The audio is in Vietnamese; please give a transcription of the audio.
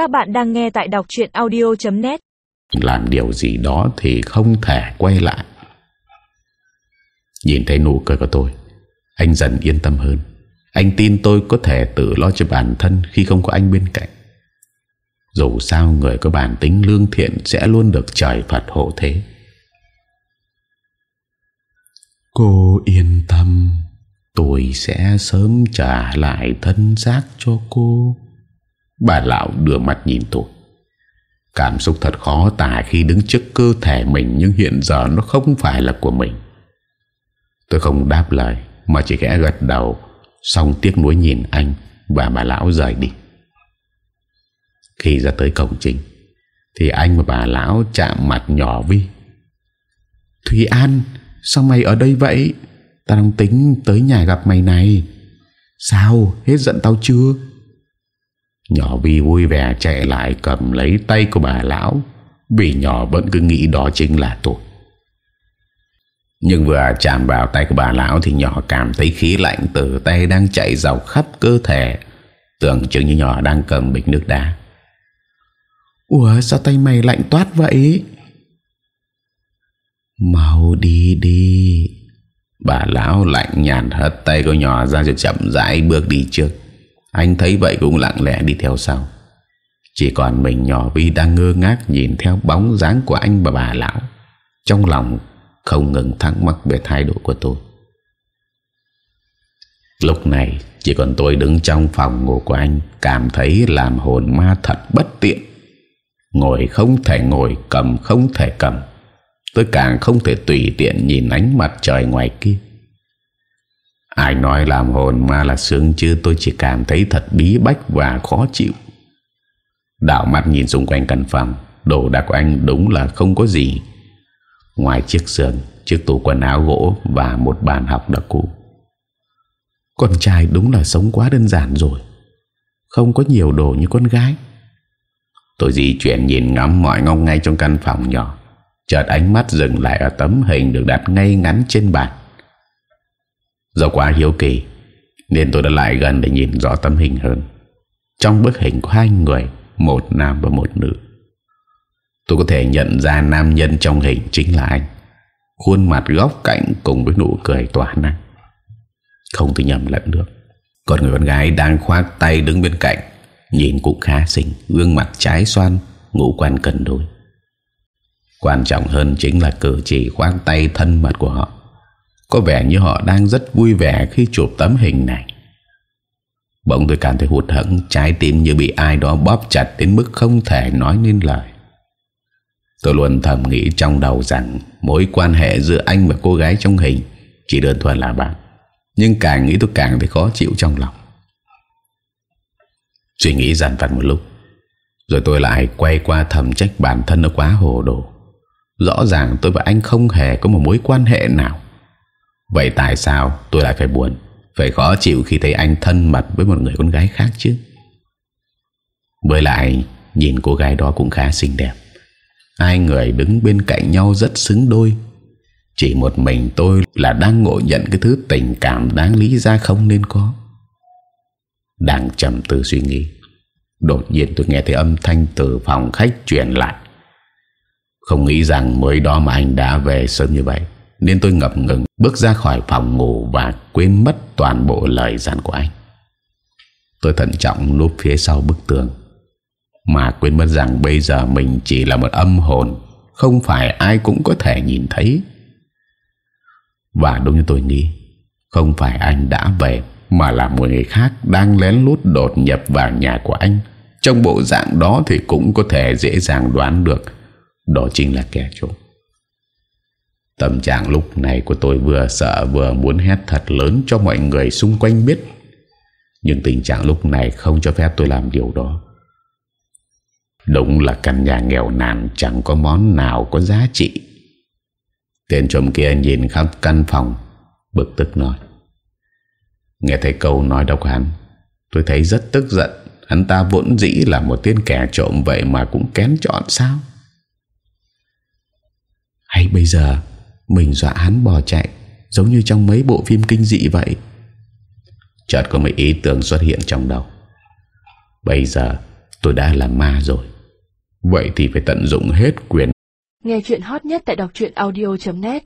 Các bạn đang nghe tại đọc chuyện audio.net Làm điều gì đó thì không thể quay lại. Nhìn thấy nụ cười của tôi, Anh dần yên tâm hơn. Anh tin tôi có thể tự lo cho bản thân Khi không có anh bên cạnh. Dù sao, người có bản tính lương thiện Sẽ luôn được trời Phật hộ thế. Cô yên tâm, Tôi sẽ sớm trả lại thân xác cho cô. Bà lão đưa mắt nhìn tôi. Cảm xúc thật khó tả khi đứng trước cơ thể mình, Nhưng hiện giờ nó không phải là của mình. Tôi không đáp lời, Mà chỉ khẽ gật đầu. Xong tiếc nuối nhìn anh Và bà lão rời đi. Khi ra tới cổng chính, Thì anh và bà lão chạm mặt nhỏ Vi. Thùy An, Sao mày ở đây vậy? Tao đang tính tới nhà gặp mày này. Sao, hết giận tao chưa? Nhỏ Vi vui vẻ chạy lại cầm lấy tay của bà lão. Vì nhỏ vẫn cứ nghĩ đó chính là tôi. Nhưng vừa chạm vào tay của bà lão Thì nhỏ cảm thấy khí lạnh từ tay đang chạy dọc khắp cơ thể. Tưởng chừng như nhỏ đang cầm bịch nước đá. Ủa, sao tay mày lạnh toát vậy? Mau đi đi. Bà lão lạnh nhàn hất tay của nhỏ ra rồi chậm rãi bước đi trước. Anh thấy vậy cũng lặng lẽ đi theo sau. Chỉ còn mình nhỏ Vi đang ngơ ngác nhìn theo bóng dáng của anh và bà lão. Trong lòng không ngừng thắc mắc về thái độ của tôi. Lúc này, chỉ còn tôi đứng trong phòng ngủ của anh, Cảm thấy làm hồn ma thật bất tiện. Ngồi không thể ngồi, Cầm không thể cầm. Tôi càng không thể tùy tiện nhìn ánh mặt trời ngoài kia. Ai nói làm hồn ma là sướng chứ? Tôi chỉ cảm thấy thật bí bách và khó chịu. Đảo mắt nhìn xung quanh căn phòng. Đồ đạc của anh đúng là không có gì. Ngoài chiếc giường, Chiếc tủ quần áo gỗ Và một bàn học đã cũ Con trai đúng là sống quá đơn giản rồi. Không có nhiều đồ như con gái. Tôi di chuyển nhìn ngắm mọi ngông ngay trong căn phòng nhỏ. Chợt ánh mắt dừng lại ở tấm hình được đặt ngay ngắn trên bàn. Do quá hiếu kỳ, Nên tôi đã lại gần để nhìn rõ tấm hình hơn. Trong bức hình có hai người, Một nam và một nữ. Tôi có thể nhận ra nam nhân trong hình chính là anh. Khuôn mặt góc cạnh cùng với nụ cười tỏa năng Không thể nhầm lẫn được. Còn người con gái đang khoác tay đứng bên cạnh, Nhìn cũng khá xinh, Gương mặt trái xoan, Ngũ quan cân đối. Quan trọng hơn chính là cử chỉ khoác tay thân mật của họ. Có vẻ như họ đang rất vui vẻ khi chụp tấm hình này. Bỗng tôi cảm thấy hụt hẫng, Trái tim như bị ai đó bóp chặt đến mức không thể nói nên lời. Tôi luôn thầm nghĩ trong đầu rằng Mối quan hệ giữa anh và cô gái trong hình Chỉ đơn thuần là bạn, Nhưng càng nghĩ tôi càng thấy khó chịu trong lòng. Suy nghĩ dần vặt một lúc, Rồi tôi lại quay qua thầm trách bản thân nó quá hồ đồ. Rõ ràng tôi và anh không hề có một mối quan hệ nào. Vậy tại sao tôi lại phải buồn? Phải khó chịu khi thấy anh thân mật với một người con gái khác chứ? Với lại, Nhìn cô gái đó cũng khá xinh đẹp. Hai người đứng bên cạnh nhau rất xứng đôi. Chỉ một mình tôi là đang ngộ nhận cái thứ tình cảm đáng lý ra không nên có. Đang trầm tư suy nghĩ, Đột nhiên tôi nghe thấy âm thanh từ phòng khách truyền lại. Không nghĩ rằng mới đó mà anh đã về sớm như vậy. Nên tôi ngập ngừng, bước ra khỏi phòng ngủ Và quên mất toàn bộ lời dặn của anh. Tôi thận trọng núp phía sau bức tường, Mà quên mất rằng bây giờ mình chỉ là một âm hồn, Không phải ai cũng có thể nhìn thấy. Và đúng như tôi nghĩ, Không phải anh đã về, Mà là một người khác đang lén lút đột nhập vào nhà của anh. Trong bộ dạng đó thì cũng có thể dễ dàng đoán được, đó chính là kẻ trộm. Tâm trạng lúc này của tôi vừa sợ vừa muốn hét thật lớn cho mọi người xung quanh biết. Nhưng tình trạng lúc này không cho phép tôi làm điều đó. Đúng là căn nhà nghèo nàn, chẳng có món nào có giá trị. Tên trộm kia nhìn khắp căn phòng, Bực tức nói. Nghe thấy câu nói độc hắn Tôi thấy rất tức giận. Hắn ta vốn dĩ là một tên kẻ trộm vậy mà cũng kén chọn sao? Hay bây giờ mình dọa hắn bỏ chạy, Giống như trong mấy bộ phim kinh dị vậy. Chợt có mấy ý tưởng xuất hiện trong đầu. Bây giờ Tôi đã là ma rồi. Vậy thì phải tận dụng hết quyền. Nghe chuyện hot nhất tại đọc audio.net